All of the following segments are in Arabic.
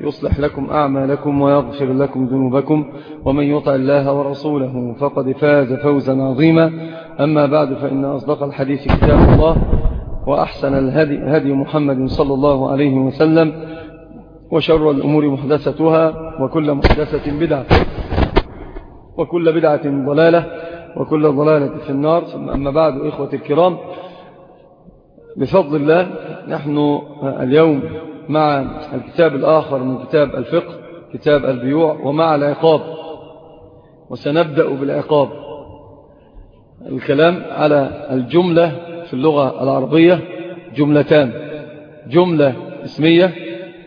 يصلح لكم أعمالكم ويغفر لكم ذنوبكم ومن يطع الله ورسوله فقد فاز فوزا عظيما. أما بعد فإن أصدق الحديث كتاب الله وأحسن الهدي هدي محمد صلى الله عليه وسلم وشر الأمور محدثتها وكل محدثة بدعة وكل بدعة ضلالة وكل ضلالة في النار. ثم أما بعد إخوة الكرام بفضل الله نحن اليوم مع الكتاب الآخر من كتاب الفقه كتاب البيوع ومع العقاب. وسنبدأ بالعقاب. الكلام على الجملة في اللغة العربية جملتان. جملة اسمية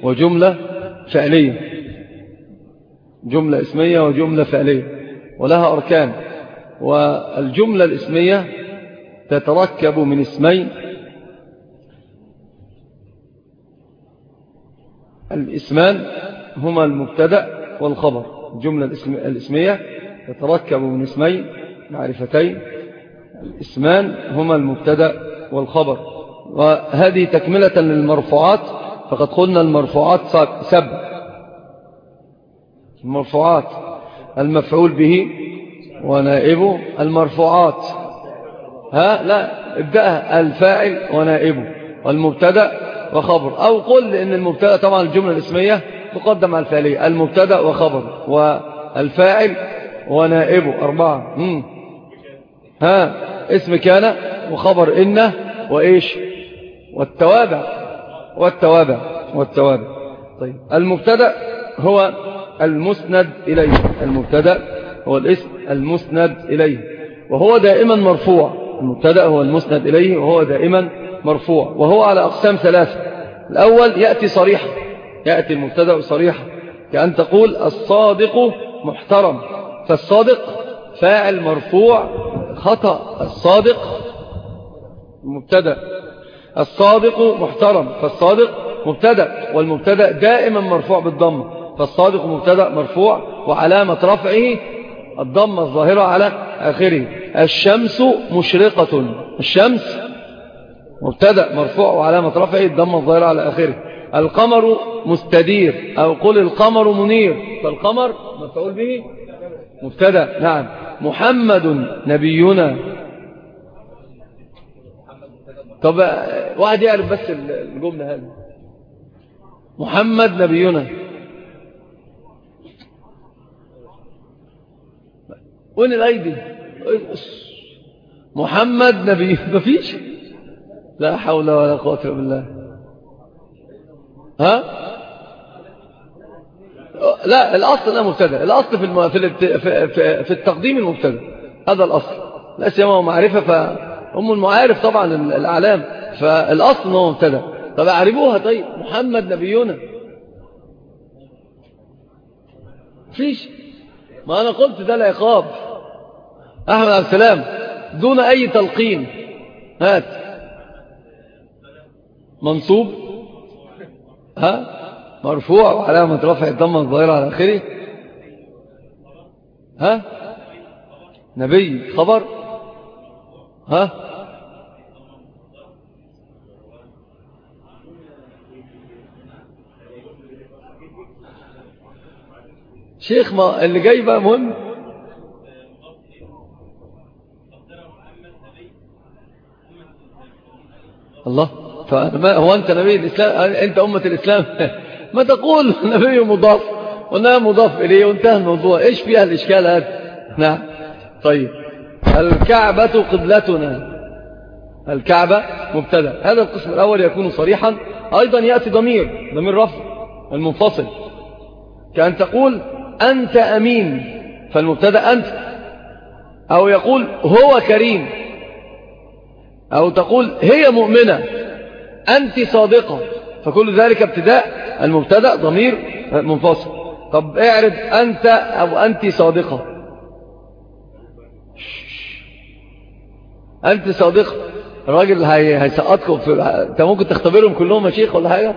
وجملة فعلية. جملة اسمية وجملة فعلية. ولها أركان. والجملة الاسمية تتركب من اسمين الاسمان هما المبتدأ والخبر. الجملة الاسمية تتركب من اسمين معرفتين. الاسمان هما المبتدأ والخبر. وهذه تكملة للمرفوعات فقد قلنا المرفوعات سبع المرفوعات المفعول به ونائبه المرفوعات. ها؟ لا ابدأها. الفاعل ونائبه والمبتدأ وخبر. أو قل إن المبتدأ طبعا الجملة الاسمية تقدم على الفعلية المبتدأ وخبر والفاعل ونائبه أربعة. مم. ها اسم كان وخبر إنه وإيش؟ والتوابع. والتوابع. والتوابع. طيب. المبتدأ هو المسند إليه. المبتدأ هو الاسم المسند إليه. وهو دائما مرفوع. المبتدأ هو المسند إليه وهو دائما مرفوع وهو على أقسام ثلاثة. الأول يأتي صريحا يأتي المبتدأ صريحا كأن تقول الصادق محترم. فالصادق فاعل مرفوع خطأ. الصادق مبتدأ. الصادق محترم فالصادق مبتدأ والمبتدأ دائما مرفوع بالضم. فالصادق مبتدأ مرفوع وعلامة رفعه الضمة الظاهرة على آخره. الشمس مشرقة الشمس مبتدأ مرفوع وعلامة رفعه الضمة الظاهرة على آخره. القمر مستدير أو قل القمر منير. فالقمر مفعول به مبتدأ نعم. محمد نبينا. طب واحد يعرف بس الجملة هذه. محمد نبينا. وين الأيدي؟ محمد نبي مفيش. لا حول ولا قوة إلا بالله. ها؟ لا الأصل لا مبتدأ. الأصل في. في, في, في, التقديم المبتدأ. هذا الأصل. لا سيما معرفة فهم المعارف طبعا الأعلام. فالأصل هو مبتدأ. طب أعرفوها طيب. محمد نبينا. فيش. ما أنا قلت ده العقاب. أحمد عبد السلام. دون أي تلقين. هات. منصوب؟ ها؟ مرفوع وعلامة رفع الضمة الظاهرة على آخره. ها؟ نبي خبر. ها؟ شيخ ما اللي جاي بقى مهم؟ الله. هو أنت نبي الإسلام؟ أنت أمة الإسلام؟ ما تقول نبي مضاف. وأنها مضاف إليه وانتهى الموضوع. إيش فيها الإشكال هذا؟ نعم. طيب. الكعبة قبلتنا. الكعبة مبتدأ. هذا القسم الأول يكون صريحا. أيضا يأتي ضمير ضمير رفع المنفصل. كأن تقول أنت أمين فالمبتدأ أنت. أو يقول هو كريم. أو تقول هي مؤمنة. أنت صادقة. فكل ذلك ابتداء المبتدأ ضمير منفصل. طب اعرض أنت أو أنت صادقة. أنت صادقة. الراجل هيسقطكم في أنت ممكن تختبرهم كلهم يا شيخ ولا حاجة؟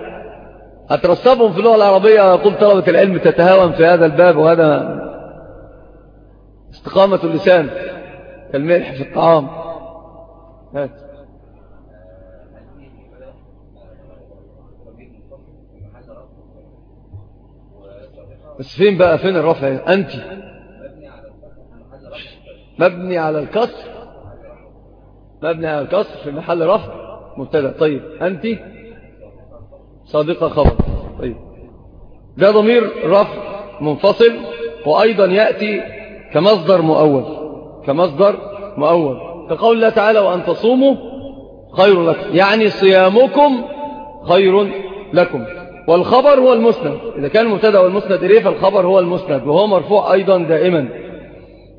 هترصبهم في اللغة العربية يقول طلبة العلم تتهاون في هذا الباب وهذا. استقامة اللسان كالملح في الطعام. هات. بس فين بقى؟ فين الرفع؟ أنت. مبني على الكسر. مبني على الكسر في محل رفع. مبتدأ. طيب أنت؟ صادقة خبر. طيب. ده ضمير رفع منفصل وأيضا يأتي كمصدر مؤول. كمصدر مؤول. كقول الله تعالى وأن تصوموا خير لكم. يعني صيامكم خير لكم. والخبر هو المسند. إذا كان المبتدأ والمسند إليه فالخبر هو المسند وهو مرفوع أيضا دائما.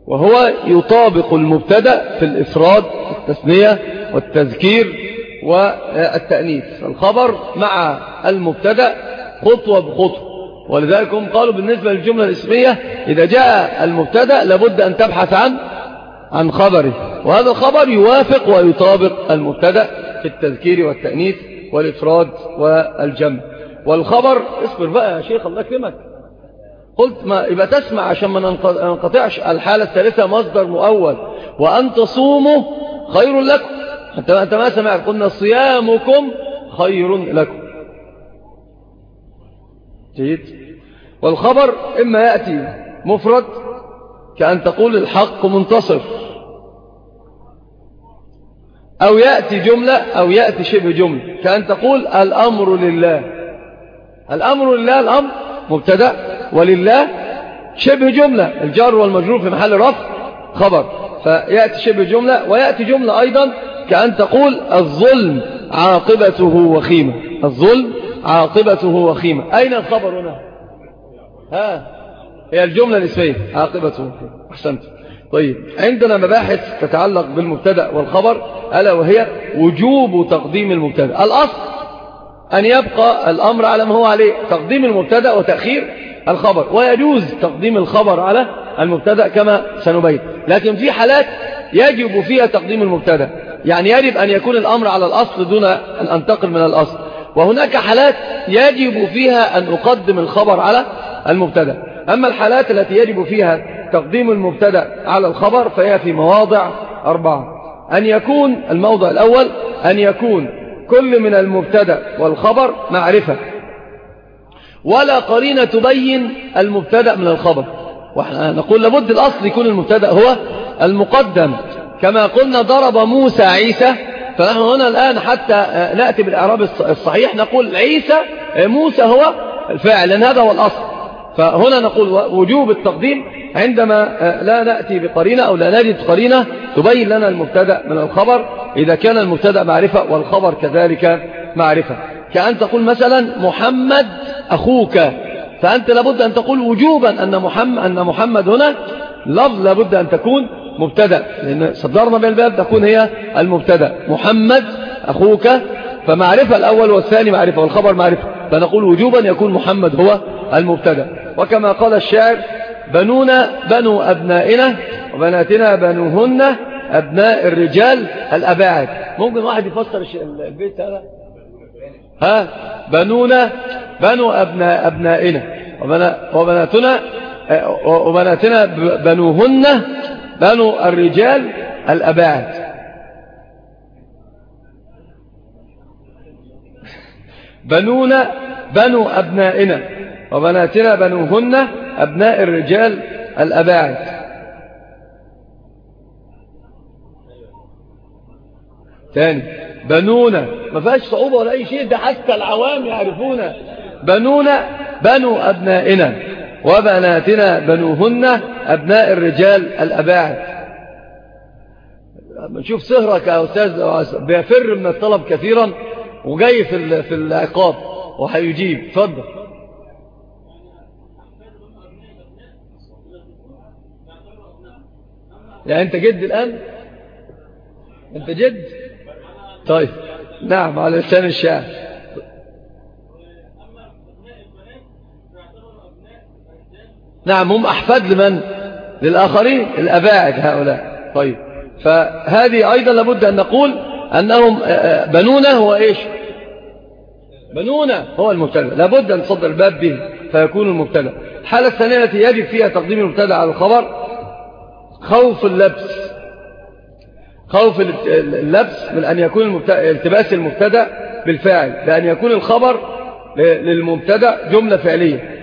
وهو يطابق المبتدأ في الإفراد التثنية والتذكير والتأنيث. الخبر مع المبتدأ خطوة بخطوة. ولذلك هم قالوا بالنسبة للجملة الإسمية إذا جاء المبتدأ لابد أن تبحث عن عن خبره. وهذا الخبر يوافق ويطابق المبتدأ في التذكير والتأنيث والإفراد والجمع. والخبر اصبر بقى يا شيخ الله يكرمك. قلت ما يبقى تسمع عشان ما ننقطعش. الحالة الثالثة مصدر مؤول. وأن تصوموا خير لكم. أنت ما سمعت. قلنا صيامكم خير لكم. جيد. والخبر إما يأتي مفرد كأن تقول الحق منتصر أو يأتي جملة أو يأتي شبه جملة. كأن تقول الأمر لله. الأمر لله الأمر مبتدأ ولله شبه جملة. الجار والمجرور في محل رفع خبر. فيأتي شبه جملة ويأتي جملة أيضا كأن تقول الظلم عاقبته وخيمة. الظلم عاقبته وخيمة. أين الخبر هنا؟ ها؟ هي الجملة الإسمية عاقبته وخيمة. أحسنت. طيب عندنا مباحث تتعلق بالمبتدأ والخبر ألا وهي وجوب تقديم المبتدأ. الأصل أن يبقى الأمر على ما هو عليه تقديم المبتدأ وتأخير الخبر. ويجوز تقديم الخبر على المبتدأ كما سنبين. لكن في حالات يجب فيها تقديم المبتدأ. يعني يجب أن يكون الأمر على الأصل دون أن أنتقل من الأصل. وهناك حالات يجب فيها أن أقدم الخبر على المبتدأ. أما الحالات التي يجب فيها تقديم المبتدأ على الخبر فهي في مواضع أربعة. أن يكون الموضع الأول أن يكون كل من المبتدأ والخبر معرفة. ولا قرينة تبين المبتدأ من الخبر. وإحنا نقول لابد الأصل يكون المبتدأ هو المقدم. كما قلنا ضرب موسى عيسى فنحن هنا الآن حتى نأتي بالإعراب الصحيح نقول عيسى موسى هو الفاعل لأن هذا هو الأصل. فهنا نقول وجوب التقديم عندما لا نأتي بقرينة أو لا نجد قرينة تبين لنا المبتدأ من الخبر. إذا كان المبتدأ معرفة والخبر كذلك معرفة. كأن تقول مثلا محمد أخوك. فأنت لابد أن تقول وجوبا أن محمد, أن محمد هنا لفظ لابد أن تكون مبتدأ. لأن صدرنا بالباب تكون هي المبتدأ. محمد أخوك. فمعرفة الأول والثاني معرفة والخبر معرفة. فنقول وجوبا يكون محمد هو المبتدأ. وكما قال الشاعر بنونا بنو أبنائنا وبناتنا بنوهن أبناء الرجال الأباعد. ممكن واحد يفسر البيت هذا؟ ها؟ بنونا بنو أبناء أبنائنا وبناتنا وبناتنا بنوهن بنو الرجال الأباعد. بنونا بنو أبنائنا. وبناتنا بنوهن أبناء الرجال الأباعد. ثاني بنونا ما فيهاش صعوبة ولا أي شيء ده حتى العوام يعرفون. بنونا بنو أبنائنا وبناتنا بنوهن أبناء الرجال الأباعد. نشوف سهرك يا أستاذ بيفر من الطلب كثيرا وجاي في في العقاب وهيجيب. اتفضل. يعني أنت جد الآن؟ أنت جد؟ طيب نعم على لسان الشعر نعم هم أحفاد لمن؟ للآخرين الأباعد هؤلاء. طيب فهذه أيضا لابد أن نقول أنهم آه، آه، بنونا هو إيش؟ بنونا هو المبتدأ. لابد أن نصدر الباب به فيكون المبتدأ. الحالة الثانية التي يجب فيها تقديم المبتدأ على الخبر خوف اللبس. خوف اللبس من أن يكون التباس المبتدأ بالفاعل بأن يكون الخبر للمبتدأ جملة فعلية.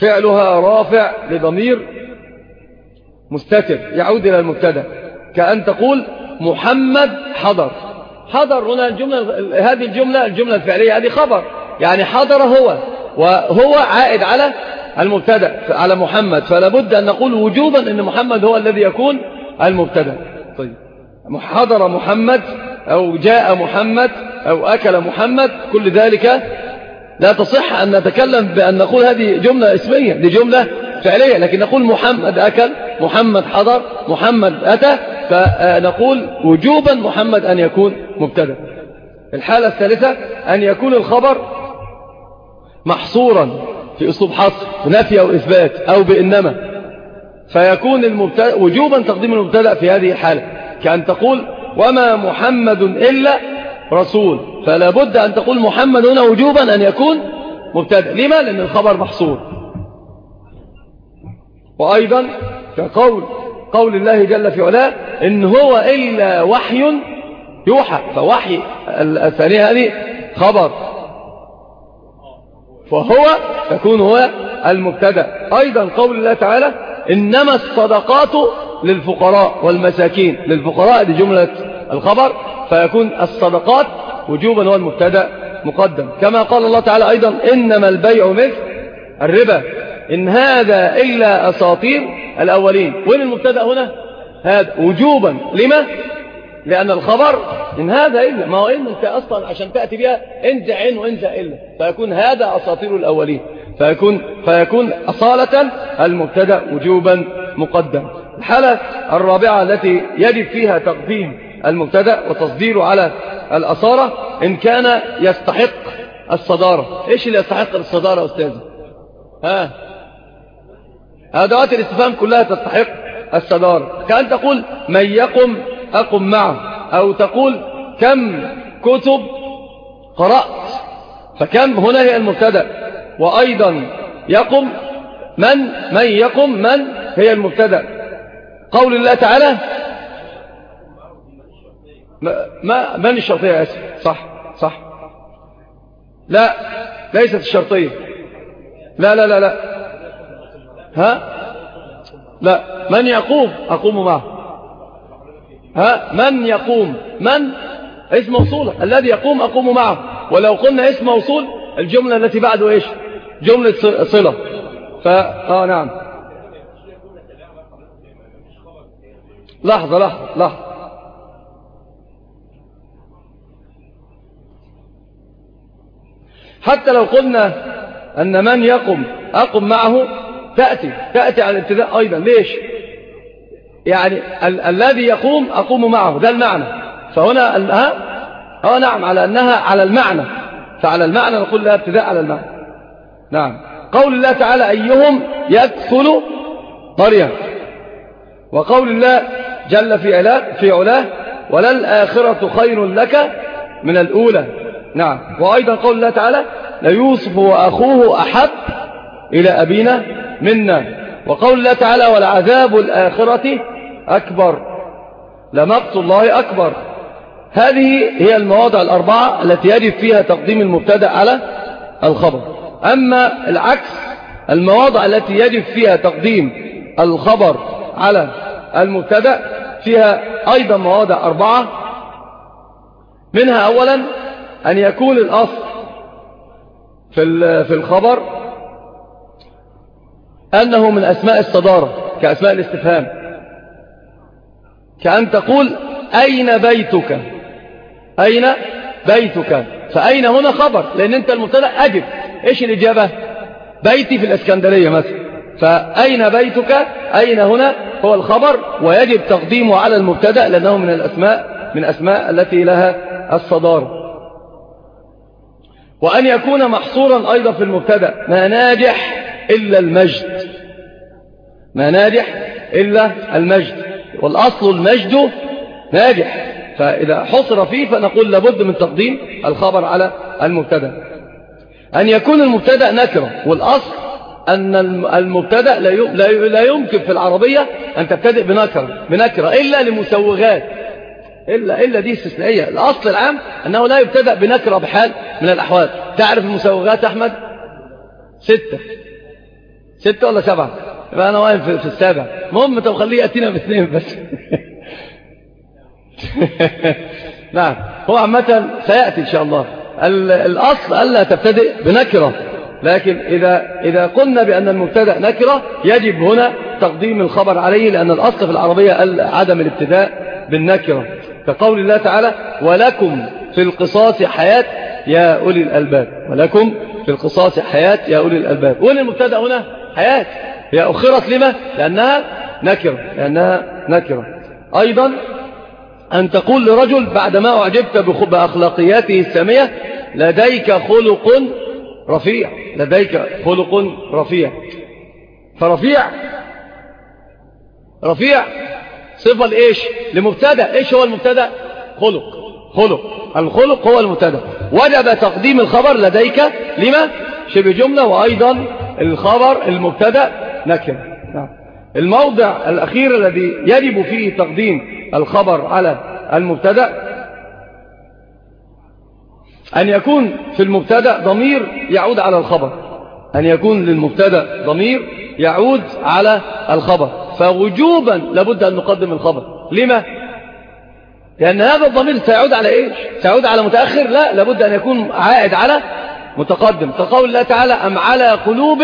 فعلها رافع لضمير مستتر يعود إلى المبتدأ. كأن تقول محمد حضر. حضر هنا الجملة هذه الجملة الجملة الفعلية هذه خبر. يعني حضر هو وهو عائد على المبتدأ على محمد فلا بد أن نقول وجوبا أن محمد هو الذي يكون المبتدأ. طيب. حضر محمد أو جاء محمد أو أكل محمد كل ذلك لا تصح أن نتكلم بأن نقول هذه جملة إسمية دي جملة فعلية لكن نقول محمد أكل محمد حضر محمد أتى فنقول وجوبا محمد أن يكون مبتدأ. الحالة الثالثة أن يكون الخبر محصورا. في أسلوب حصر نفي أو إثبات أو بإنما. فيكون المبتدأ وجوبا تقديم المبتدأ في هذه الحالة كأن تقول وما محمد إلا رسول. فلا بد أن تقول محمد هنا وجوبا أن يكون مبتدأ. لما؟ لأن الخبر محصور. وأيضا كقول قول الله جل في علاه إن هو إلا وحي يوحى. فوحي الثانية هذه خبر. فهو تكون هو المبتدأ. أيضا قول الله تعالى إنما الصدقات للفقراء والمساكين. للفقراء دي جملة الخبر. فيكون الصدقات وجوبا هو المبتدأ مقدم. كما قال الله تعالى أيضا إنما البيع مثل الربا. إن هذا إلا أساطير الأولين. وين المبتدأ هنا؟ هذا وجوبا. لما؟ لأن الخبر إن هذا إلا ما هو إن أنت أصلا عشان تأتي بها انزع عين وانزع إلا. فيكون هذا أساطير الأولين. فيكون, فيكون أصالة المبتدأ وجوبا مقدم. الحالة الرابعة التي يجب فيها تقديم المبتدأ وتصديره على الأصارة إن كان يستحق الصدارة. إيش اللي يستحق الصدارة أستاذ؟ ها؟ أدوات الاستفهام كلها تستحق الصدارة. كأن تقول من يقم أقم معه أو تقول كم كتب قرأت؟ فكم؟ هنا هي المبتدأ. وأيضا يقم من؟ من يقم من؟ هي المبتدأ. قول الله تعالى ما من الشرطية أسف صح صح. لا ليست الشرطية. لا لا لا لا. ها؟ لا. من يقوم؟ أقوم معه. ها من يقوم؟ من؟ اسم موصولة الذي يقوم أقوم معه. ولو قلنا اسم موصول الجملة التي بعده إيش؟ جملة صلة. فآه نعم. لحظة لحظة لحظة. حتى لو قلنا أن من يقم أقم معه تأتي تأتي على الابتداء أيضا. ليش؟ يعني ال الذي يقوم أقوم معه ده المعنى. فهنا ها؟ آه نعم على أنها على المعنى. فعلى المعنى نقول لها ابتداء على المعنى. نعم. قول الله تعالى أيهم يكفل مريم. وقول الله جل في علاه, في علاه وللآخرة خير لك من الأولى. نعم. وأيضا قول الله تعالى ليوسف وأخوه أحب إلى أبينا منا. وقول الله تعالى والعذاب الآخرة أكبر. لمقت الله أكبر. هذه هي المواضع الأربعة التي يجب فيها تقديم المبتدأ على الخبر. أما العكس المواضع التي يجب فيها تقديم الخبر على المبتدأ فيها أيضا مواضع أربعة. منها أولا أن يكون الأصل في الخبر أنه من أسماء الصدارة كأسماء الاستفهام. كأن تقول أين بيتك؟ أين بيتك؟ فأين هنا خبر؟ لأن أنت المبتدأ أجب. إيش الإجابة؟ بيتي في الإسكندرية مثلا. فأين بيتك؟ أين هنا؟ هو الخبر. ويجب تقديمه على المبتدأ لأنه من الأسماء من أسماء التي لها الصدارة وأن يكون محصورا أيضا في المبتدأ. ما ناجح إلا المجد. ما ناجح إلا المجد. والأصل المجد ناجح. فإذا حصر فيه فنقول لابد من تقديم الخبر على المبتدأ. أن يكون المبتدأ نكرة. والأصل أن المبتدأ لا يمكن في العربية أن تبتدئ بنكرة, بنكرة إلا لمسوغات. إلا, إلا دي استثنائية. الأصل العام أنه لا يبتدأ بنكرة بحال من الأحوال. تعرف المسوغات أحمد؟ ستة. ستة ولا سبعة؟ يبقى أنا واقف في السابع. مهم طب خليه يأتينا باثنين بس. نعم. هو عامة سيأتي إن شاء الله. الأصل ألا تبتدئ بنكرة. لكن إذا, إذا قلنا بأن المبتدأ نكرة يجب هنا تقديم الخبر عليه لأن الأصل في العربية عدم الابتداء بالنكرة. كقول الله تعالى ولكم في القصاص حياة يا أولي الألباب. ولكم في القصاص حياة يا أولي الألباب. وين المبتدأ هنا؟ حياة. هي أخرت لما؟ لأنها نكرة لأنها نكرة. أيضا أن تقول لرجل بعدما أعجبت بأخلاقياته السامية لديك خلق رفيع لديك خلق رفيع. فرفيع رفيع صفة لإيش؟ لمبتدأ. إيش هو المبتدأ؟ خلق خلق. الخلق هو المبتدأ. وجب تقديم الخبر لديك لما؟ شبه جملة وأيضا الخبر المبتدأ نكر نعم. الموضع الأخير الذي يجب فيه تقديم الخبر على المبتدأ أن يكون في المبتدأ ضمير يعود على الخبر أن يكون للمبتدأ ضمير يعود على الخبر فوجوبا لابد أن نقدم الخبر لما؟ لأن هذا الضمير سيعود على إيش؟ سيعود على متأخر؟ لا لابد أن يكون عائد على متقدم فقول الله تعالى أم على قلوب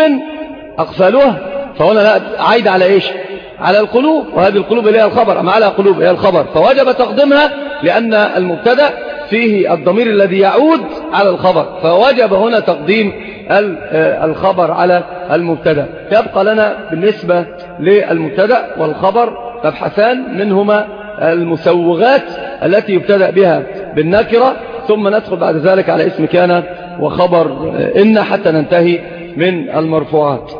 أقفلوها فهنا لا عايد على إيش؟ على القلوب وهذه القلوب إليها الخبر. أم على قلوب إليها الخبر. فوجب تقديمها لأن المبتدأ فيه الضمير الذي يعود على الخبر. فوجب هنا تقديم آه، الخبر على المبتدأ. يبقى لنا بالنسبة للمبتدأ والخبر مبحثان منهما المسوغات التي يبتدأ بها بالنكرة ثم ندخل بعد ذلك على اسم كان وخبر آه، إن حتى ننتهي من المرفوعات.